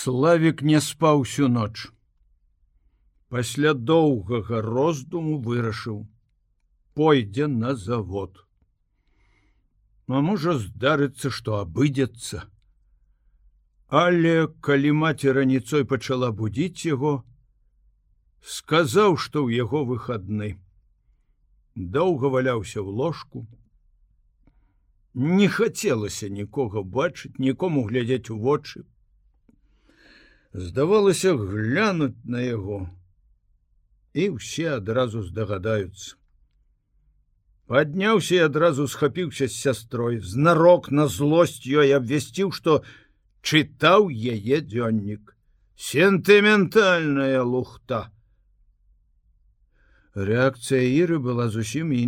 Славік не спаў усю ноч. Пасля доўгага роздуму вырашыў: пойдзе на завод. А можа здарыцца, што абыдзецца. Але калі маці раніцой пачала будзіць яго, сказаў, што ў яго выхадны. Доўга валяўся ў ложку. Не хацелася нікога бачыць, нікому глядзець у вочы, здавалася глянуць на яго і ўсе адразу здагадаюцца подняўся і адразу схапіўся з сястрой знарок на злосць ёй абвясціў што чытаў яе дзённік сентыментальная лухта. Реакцыя іры была зусім і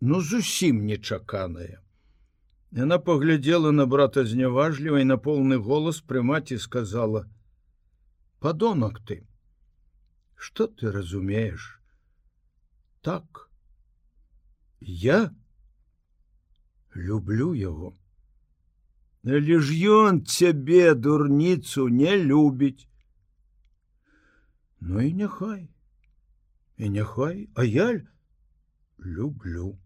ну зусім нечаканая Яна паглядзела на брата зняважлівай на поўны голас прымаці сказала: падонок ты. Что ты разумеешь? Так. Я люблю яго лишь ён цябе дурніцу не любіць ну і няхай і няхай а я люблю.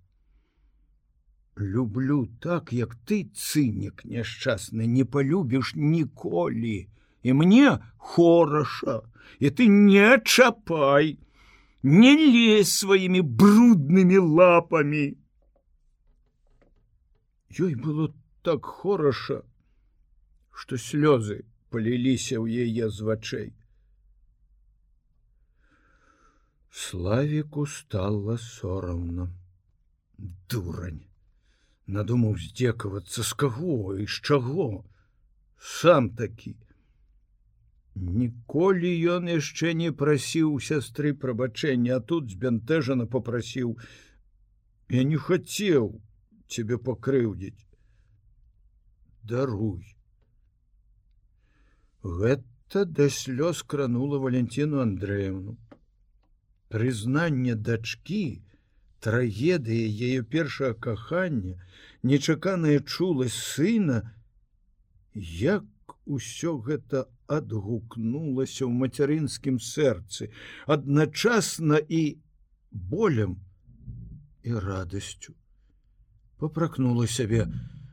Люблю так як ты цынік няшчасны не полюбіш ніколі і мне хораша і ты не чапай не лезь сваімі бруднымі лапами. Ёй было так хораша что слёзы поліліся ў яе з вачэй славіку стала сорамна дурань! Надумаў здзекавацца з каго і з чаго? Сам такі Ніколі ён яшчэ не прасіў сястры прабачэння, а тут збянтэжана попрасіў: « Я не хацеў цябе пакрыўдзіць. Даруй. Гэта да слёз кранула Валентину Андреевну. Прызнанне дачкі, трагедыя яе першае каханне, нечаканая чуласць сына, як усё гэта адгукнулася ў мацярынскім сэрцы адначасна і болем і радасцю. Попракнула сябе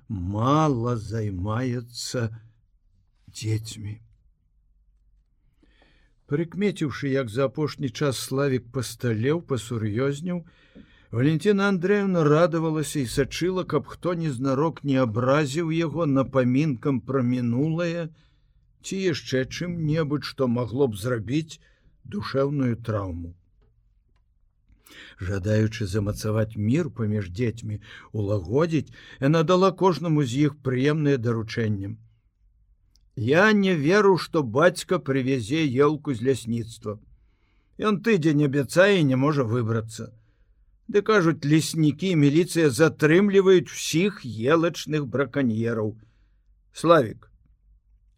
мало займаецца дзецьмі. Прыкмеціўшы як за апошні час славік пасталеў пасур'ёзніў Валентина Андреевна радавалася і сачыла, каб хто незнарок не абразіў яго напамінкам пра мінулае, ці яшчэ чым-небудзь, што магло б зрабіць душэўную траўму. Жадаючы замацаваць мір паміж дзецьмі, улагодзіць, яна дала кожнаму з іх прыемнае даручэннем. Я не веру, што бацька прывязе елку з лясніцтва. Ён тыдзень абяцае не можа выбрацца. Ды кажуць, леснікі міліцыя затрымліваюць усіх елачных браканьераў. Славік,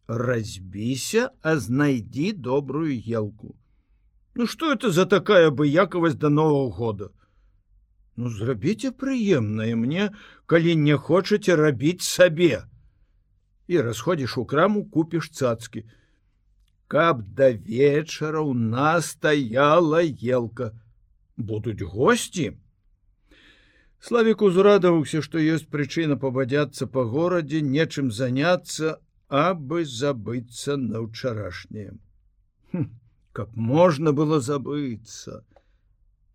разбіся а знайдзі добрую елку ну что это за такая быякавасць до нового года? Ну зрабіце прыемнае мне калі не хочаце рабіць сабе і расходзіш у краму купіш цацкі каб да вечара у нас стаяла елка. Будуць гости славік узрадаваўся што ёсць прычына пабадзяцца па горадзе нечым заняться абы забыцца на ўчарашняе. Каб можна было забыцца.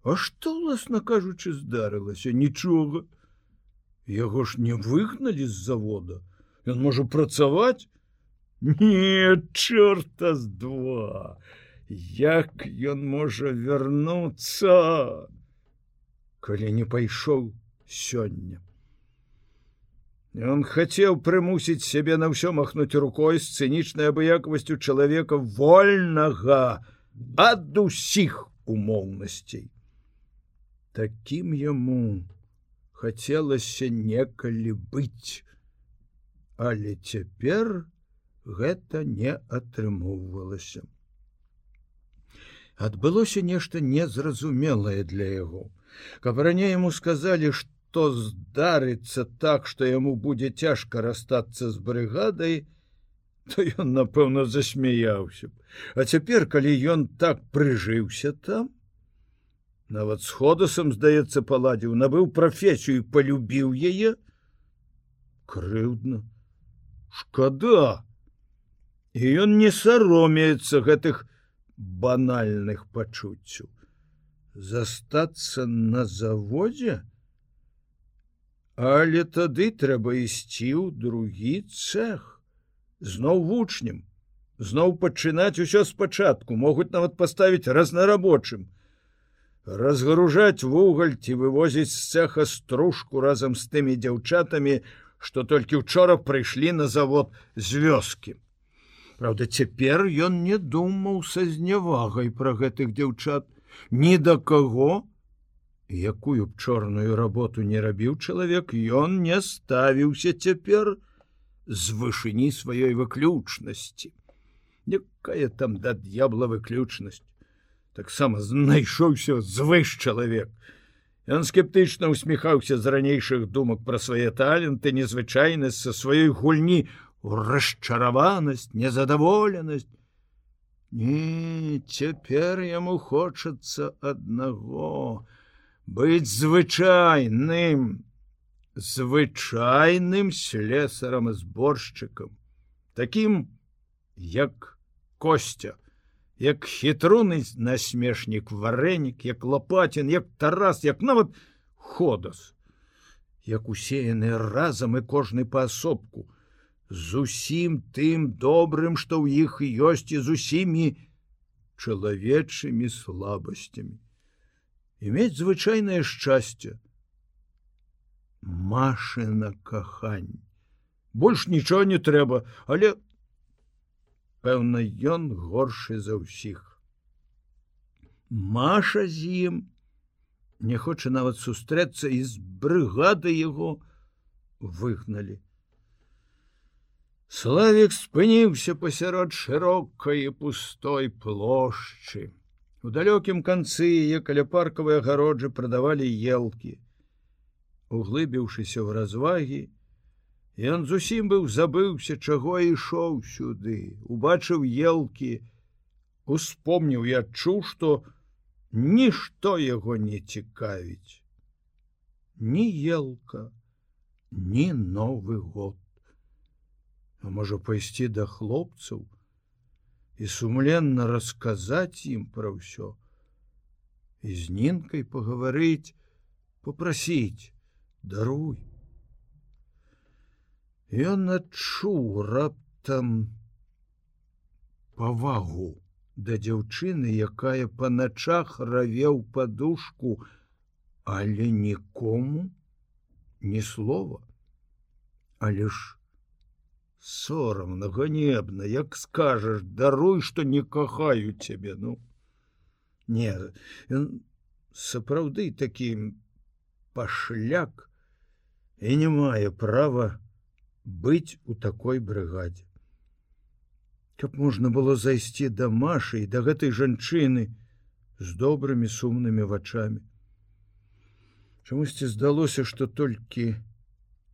А што уласна кажучы здарылася? Нічога. Яго ж не выгналі з завода. Ён можа працаваць? Не чорта з два. Як ён можа вярнуцца? Калі не пайшоў сёння Он хацеў прымусіць сябе на ўсё махнуць рукой з цынічнай абыякавасцю чалавека вольнага ад усіх умоўнасцей. Такім яму хацелася некалі быць, але цяпер гэта не атрымоўвалася. Адбылося нешта незразумелае для яго. Каб раней яму сказалі, што што здарыцца так, што яму будзе цяжка расстацца з брыгадай, то ён напэўна засмяяўся б. А цяпер калі ён так прыжыўся там нават с ходасам здаецца паладзіў набыў прафесію полюбіў яе крыўдна. Шкада і ён не саромеецца гэтых банальных пачуццяў. Застацца на заводзе але тады трэба ісці ў другі цех зноў вучнем зноў пачынаць усё спачатку могуць нават паставіць разнарабочым. Разгружаць вугаль ці вывозіць з цеха стружку разам з тымі дзяўчатамі што толькі учора прыйшлі на завод з вёскі. Праўда цяпер ён не думаў са знявагай пра гэтых дзяўчат. Ні да каго якую б чорную работу не рабіў чалавек ён не ставіўся цяпер з вышыні сваёй выключнасці. Якая там да д'ябла выключнасць? Таксама знайшоўся звыш чалавек. Ён скептычна усміхаўся з ранейшых думак пра свае таленты незвычайнасць са сваёй гульні расчараванасць незадаволенасць. Не, цяпер яму хочацца аднаго быць звычайным звычайным слесарам і зборшчыкам таким як костя як хітруны насмешнік варэнік як лопатін як тарас як нават ходас як усеяны разам і кожны паасобку з усім тым добрым, што ў іх ёсць і з усімі чалавечымі слабасцямі. Іметь звычайнае шчасце. Машына кахань. Больш нічого не трэба, але пэўна, ён горшы за ўсіх. Маша з ім не хоча нават сустрэцца і з брыгады яго выгналі. Славік спыніўся пасярод шырокай і пустой плошчы. У далёкім канцы яе каля паркавай агароджы прадавалі елкі. Углыбіўшыся ў развагі, Ён зусім быў забыўся, чаго ішоў сюды, убачыў елкі, успомніў і адчуў, што нішто яго не цікавіць. Ні елка, ні новы год а можа пайсці да хлопцаў і сумленна расказаць ім пра ўсё. І з нінкай пагаварыць попрасіць даруй. Ён адчуў раптам павагу да дзяўчыны, якая па начах равеў падушку, але нікому ні слова, але ж сорамна ганебна як скажаш даруй что не кахаю цябе ну. Не сапраўды таким пашляк і не мае права быць у такой брыгадзе. Каб можна было зайсці да машы і да гэтай жанчыны з добрымі сумнымі вачами чамусьці здалося что толькі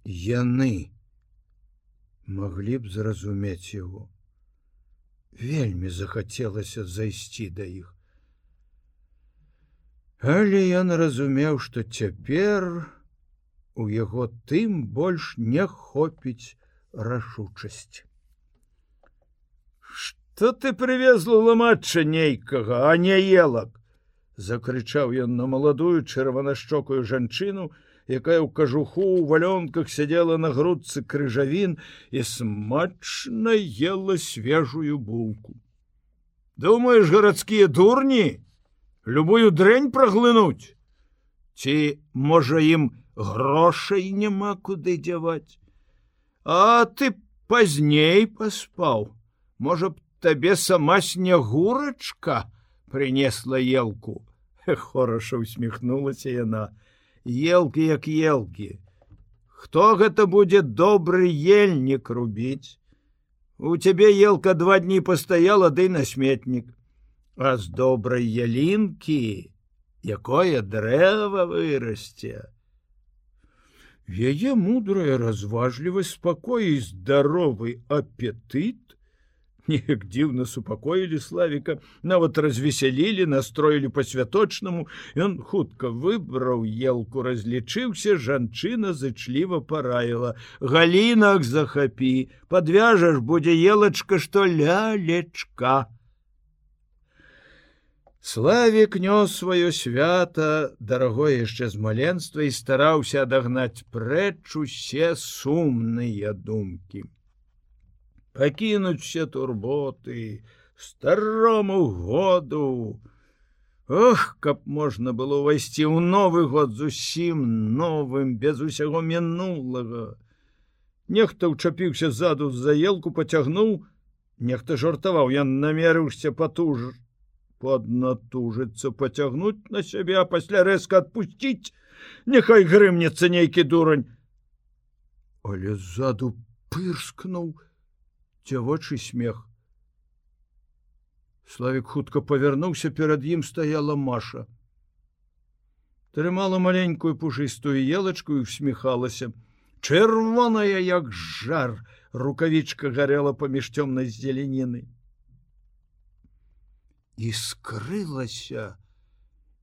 яны не маглі б зразумець яго. Вельмі захацелася зайсці да іх. Але ён разумеў, што цяпер у яго тым больш не хопіць рашучасць. Што ты прывезла ламачча нейкага, а не елак! закрычаў ён на маладую чырванашчокую жанчыну, якая ў кажуху у валёнках сядзела на грудцы крыжавін і смачна ела свежую булку. Думаеш, гарадскія дурні? Любую дрэнь праглынуць? Ці можа ім грошай няма куды дзяваць? А ты пазней паспаў. Можа б табе сама снегурачка принесла елку? Хораша усміхнулася яна елкі як елкі. Хто гэта будзе добры ельнік рубіць? У цябе елка два дні пастаяла ды на сметнік, А з добрай ялінкі, якое дрэва вырасце. Яе мудрая разважлівасць спакой і здаровы апетыт неяк дзіўна супакоілі славіка нават развесялілі настроілі па-святочнаму ён хутка выбраў елку разлічыўся жанчына зычліва параіла галінах захапі подвяжаш будзе елачка што лялечка славік нёс сваё свята дарагое яшчэ з маленства і стараўся адагнаць прэч усе сумныя думкі пакінуць все турботы старому году. Ох каб можна было ўвайсці ў новы год зусім новым без усяго мінулага. Нехта ўчапіўся ззаду за елку поцягнуў нехта жартаваў я намерыўся патуж поднатужыцца поцягнуць на сябе а пасля рэзка адпусціць. Няхай грымнецца нейкі дурань. Але ззаду пырскнуў дзявочы смех. Славік хутка павярнуўся перад ім стаяла Маша. Трымала маленькую пушыстую елачку і усміхалася. Чырвоная, як жар, рукавічка гарэла паміж цёмнай зеленіны. І скрылася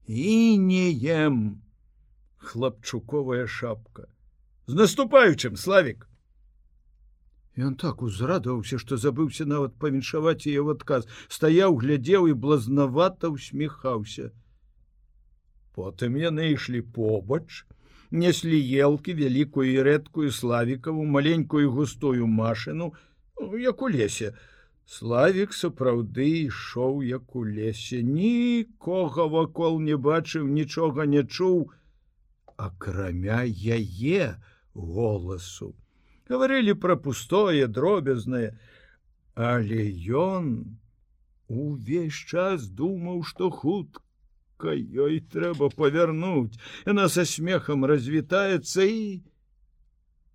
і не ем хлапчуковая шапка. З наступаючым славік! Ён так узрадаваўся, што забыўся нават павіншаваць яе ў адказ, стаяў, глядзеў і блазнавата усміхаўся. Потым яны ішлі побач, неслі елкі вялікую і рэдкую славікаву, маленькую густую машыну, як у лесе. Славік сапраўды ішоў як у лесе, нікога вакол не бачыў, нічога не чуў, акрамя яе голасу гаварылі пра пустое дробязнае але ён увесь час думаў што хутка ёй трэба павярнуць. Яна са смехам развітаецца і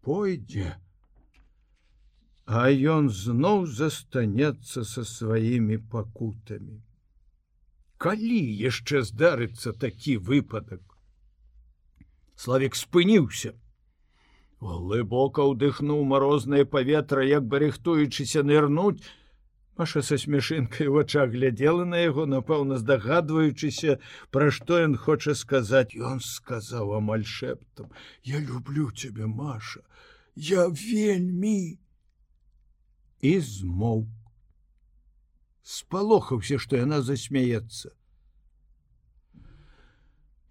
пойдзе. А ён зноў застанецца са сваімі пакутамі. Калі яшчэ здарыцца такі выпадак? Славик спыніўся глыбока ўдыхнуў марознае паветра як бы рыхтуючыся нырнуць. Маша са смешынкай у вачах глядзела на яго напэўна здагадваючыся пра што ён хоча сказаць. Ён сказаў амаль шэптам я люблю цябе Маша я вельмі і змоў спалохаўся што яна засмяецца.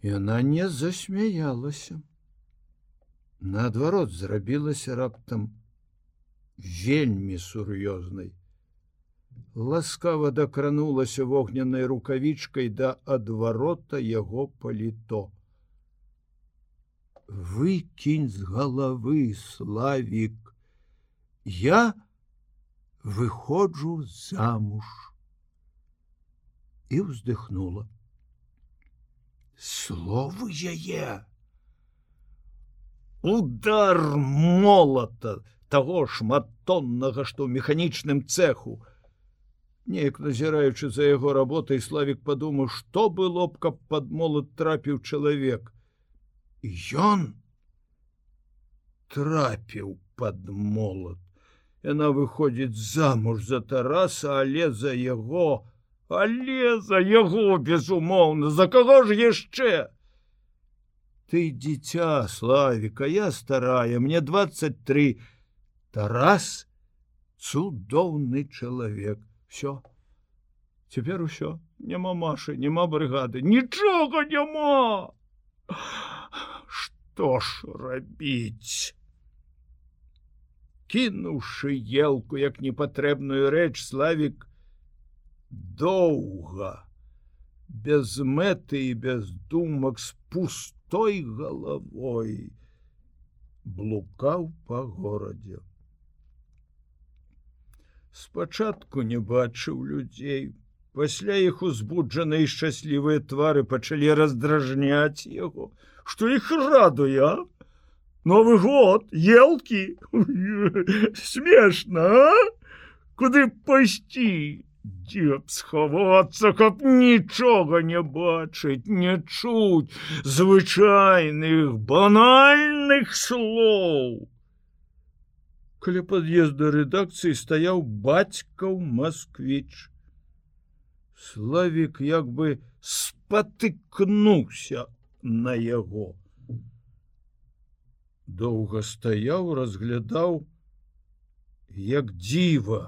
Яна не засмяялася наадварот зрабілася раптам вельмі сур'ёзнай. Ласкава дакранулася вогненнай рукавічкай да адварота яго паліто. Выкінь з галавы славік. Я выходжу замуж і ўздыхнула. Словы яе! Удар молата того шматтоннага што ў механічным цеху неяк назіраючы за яго работай славик падумаў што было б каб под молот трапіў чалавек. Ён трапіў под молот яна выходзіць замуж за тараса але за яго але за яго безумоўна. За каго ж яшчэ ты дзіця славіка я старая мне 23 тарас цудоўны чалавек. Все цяпер усё. Няма машы няма брыгады. Нічога няма! Что ж рабіць? Кінуўшы елку як непатрэбную рэч славік доўга без мэты і без думак спусту той головой блукаў по горадзе. Спачатку не бачыў людзей, пасля іх узбуджаныя шчаслівыя твары пачалі раздражняць яго, што іх радуя. Новы год, елкі смешна, куды пайсці? Дзе б схавацца, каб нічога не бачыць, не чуць звычайных банальных слоў. каля пад'езда рэдакцыі стаяў бацькаў москвіч. Славик як бы спатыкнуўся на яго доўга стаяў разглядаў як дзіва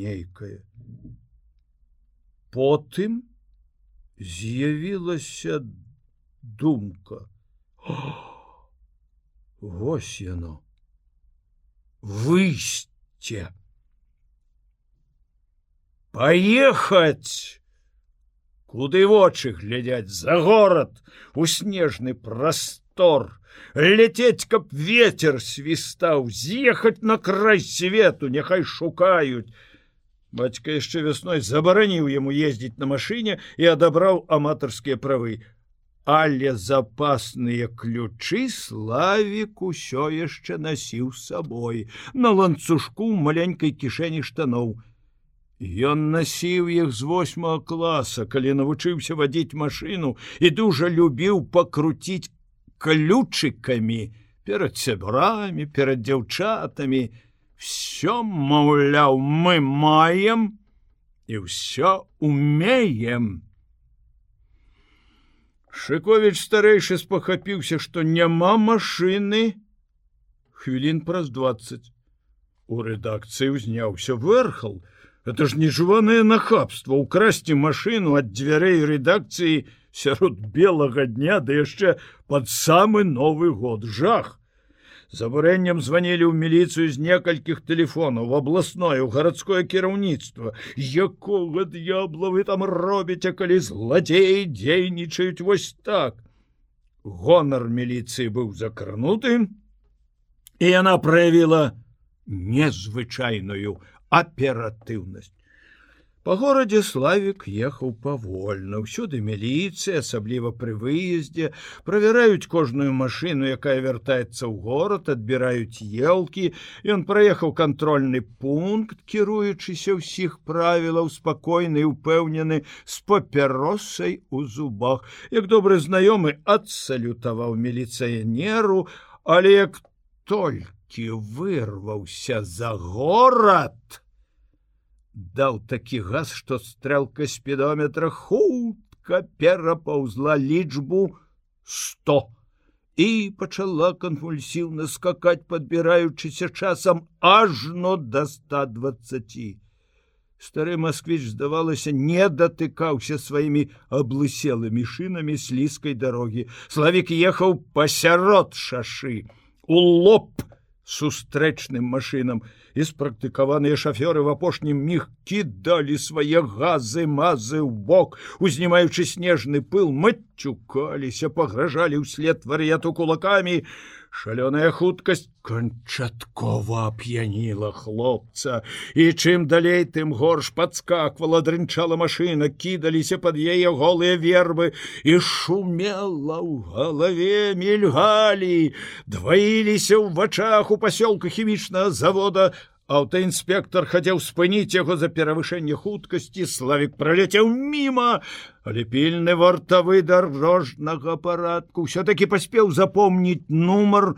нейкае потым з'явілася думка. Вось яно. Выйсце. Поехать куды вочы глядяць за горад у снежны прастор. Ляцець каб ветер свістаў. З'ехаць на край свету няхай шукаюць бацька яшчэ вясной забараніў яму ездзіць на машыне і адабраў аматарскія правы. Але запасныя ключы славік усё яшчэ насіў сабой на ланцужку маленькай кішэні штаноў. Ён насіў іх з восьмого класа, калі навучыўся вадзіць машыну і дужа любіў пакруціць ключыкамі перад сябрамі, перад дзяўчатамі, все маўляў, мы маем і ўсё умеем. Шковіч старэйшы спахапіўся, што няма машыны хвілін праз 20. У рэдакцыі ўзняўся вэрхал. Это ж нежыванае нахабства украсці машыну ад дзвярэй рэдакцыі сярод белага дня да яшчэ пад самы новы год жах забурэннем званілі ў міліцыю з некалькіх тэлефонаў абласное ў гарадское кіраўніцтва якога д'ябла вы там робіце калі зладзеі дзейнічаюць вось так? Гонар міліцыі быў закрануты і яна праявіла незвычайную аператыўнасць По горадзе славик ехаў павольна ўсюды міліцыя асабліва пры выездзе правяраюць кожную машыну якая вяртаецца ў горад адбіраюць елкі ён праехаў кантрольны пункт кіруючыся ўсіх правілаў спакойны упэўнены з папяросай у зубах. Як добры знаёмы адсалютаваў міліцыянеру але як толькі вырваўся за горад то даў такі газ, што стрэлка спідометра хутка перапаўзла лічбу 100 і пачала канвульсіўна скакаць, падбіраючыся часам ажно да 120. Стары москвіч, здавалася, не датыкаўся сваімі аблыселымі шынамі слізкай дарогі. Славік ехаў пасярод шашы, у лоб сустрэчным машынам і спрактыкаваныя шафёры в апошнім міг кідалі свае газы мазы ў бок. Узнімаючы снежны пыл мацюкаліся пагражалі ўслед вар'яту кулакамі шалёная хуткасць канчаткова ап'яніла хлопца і чым далей тым горш падскаквала дрынчала машына кідаліся пад яе голыя вербы і шумела ў галаве мільгалі дваіліся ў вачах у пасёлка хімічнага завода аўтаінспектор хацеў спыніць яго за перавышэнне хуткасці славік праляцеў міма. Але пільны вартавы дарожнага парадку все-таки паспеў запомніць нумар.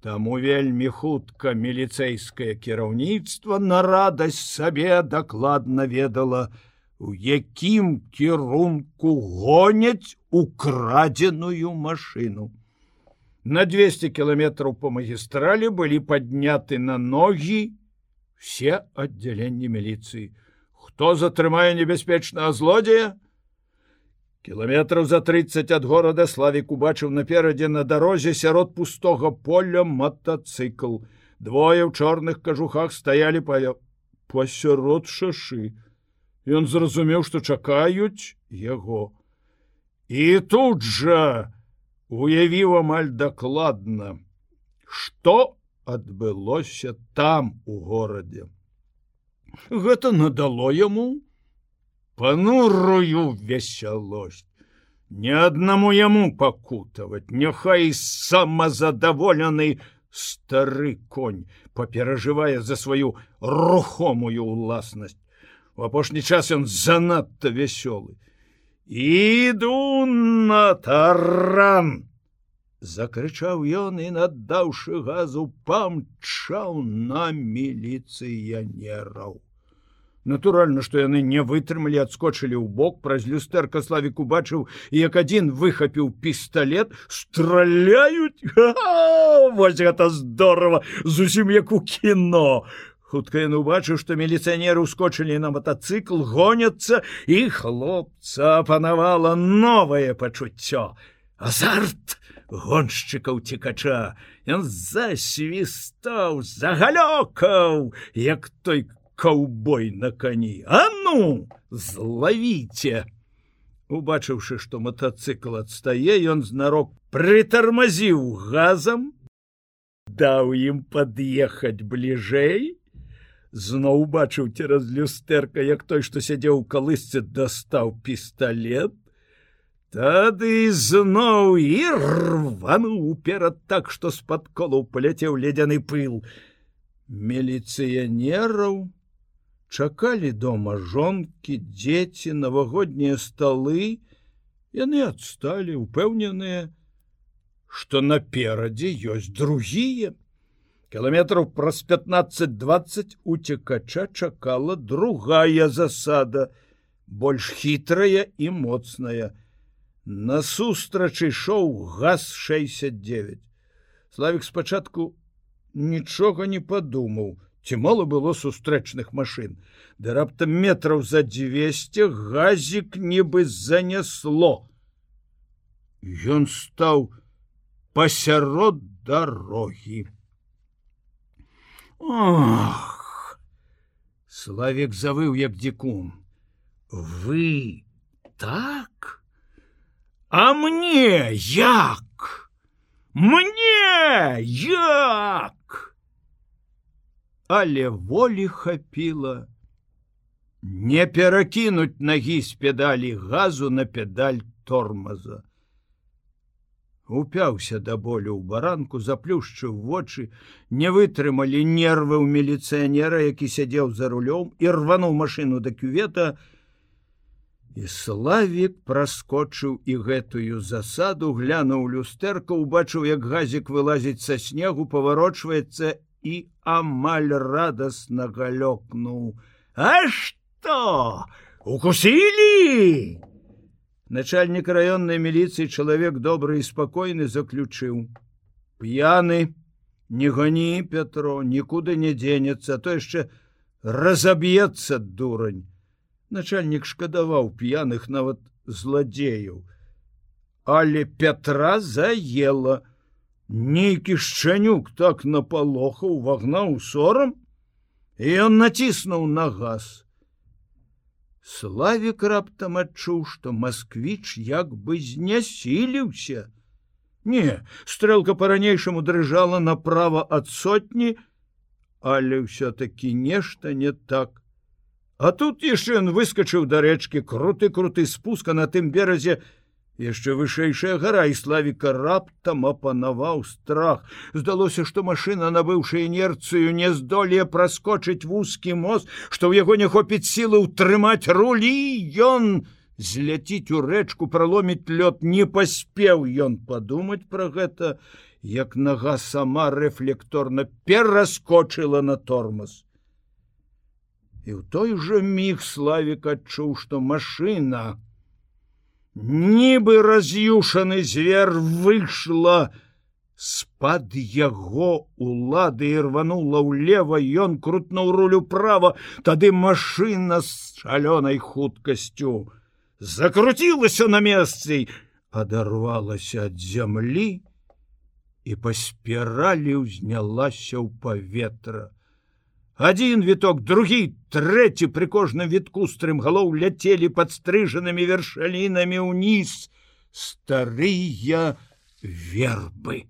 Таму вельмі хутка міліцэйскае кіраўніцтва на радасць сабе дакладна ведала у якім кірунку гоняць украдзеную машину на 200 кіламетраў по магістралі былі падняты на ногі все аддзяленні міліцыі хто затрымае небяспечнага злодзея кіламетраў за 30 ад горада славік убачыў наперадзе на дарозе сярод пустога поля мотоцикл. Двое ў чорных кажухах стаялі па пасярод шашы Ён зразумеў што чакаюць яго і тут жа уявіў амаль дакладна, што адбылося там у горадзе. Гэта надало яму панурую весялосць. Ні аднаму яму пакутаваць, няхай самазадаволены стары конь паперажывае за сваю рухомую ўласнасць. У апошні час ён занадта вясёлы іду на таран закрычаў ён і наддаўшы газу памчаў на міліцыянераў натуральна што яны не вытрымалі адскочылі ў бок праз люстэрка славік убачыў як адзін выхапіў пісталлет страляюць вось гэта здорово! Зусім як у кіно хутка ён убачыў што міліцыянеры ускочылі на мотоцикл гоняцца і хлопца апанавала новае пачуццё. Азарт гоншчыкаў цікача. Ён засвістаў загалёкаў як той каўбой на кані. А ну злавіце! Убачыўшы што мотоцикл адстае ён знарок прытармазіў газам даў ім пад'ехаць бліжэй зноў убачыў цераз люстэрка як той што сядзеў у калысцы дастаў пісталлет тады зноў і рвануў уперад так што з-пад колаў паляцеў ледзяны пыл. Міліцыянераў чакалі дома жонкі дзеці навагоднія сталы яны адсталі упэўненыя што наперадзе ёсць другія кіламетраў праз 15-20 уцекача чакала другая засада больш хітрая і моцная. Насустрач ішоў газ 69 славик спачатку нічога не падумаў ці мало было сустрэчных машин да раптам метраў за 200 газик нібы занесло ён стаў пасярод дарогі Ох! славик завыў як дзікун вы так? А мне як? Мне як? Але волі хапіла не перакінуць нагі з педалі газу на педаль тормоза упяўся да болю ў баранку заплюшчыў вочы не вытрымалі нервы ў міліцыянера які сядзеў за рулём і рвануў машину да кювета. І славік праскочыў і гэтую засаду глянуў люстэрка убачыў як газік вылазіць са снегу паварочваецца і амаль радостно галёкнул а что укусили начальник районной милиции человек добрый и спокойны заключыў п'яны не гони петро никуда не денется то яшчэ разобьется дурань начальник шкадаваў п'яных нават злодзеяў але петра заела у нейкі шчанюк так напалоха увагнаў сорам і ён націснуў на газ славик раптам адчуў што москвіч як бы знясіліўся. Не стрэлка по-ранейшаму дрыжала направо ад сотні але ўсё-таки нешта не так. А тут яшчэ ён выскочыў да рэчкі круты круты спуска на тым беразе яшчэ вышэйшая гора і славіка раптам апанаваў страх. Здалося што машина набыўшы інерцыю не здолее праскочыць вузкі мост што ў яго не хопіць сілы ўтрымаць рулі ён зляціць у рэчку праломіць лёд. Не паспеў ён падумаць пра гэта як нага сама рэфлекторна пераскочыла на тормоз і ў той жа міг славік адчуў што машина у нібы раз'юшаны звер выйшла з-пад яго улады і рванула ўлева ён крутнуў рулю права тады машина з шалёнай хуткасцю закруцілася на месцы адарвалася ад зямлі і па спіралі ўзнялася ў паветра один віток другі трэці пры кожным вітку стрым галоў ляцелі падстрыжанымі вершалінамі ўніз старыя вербы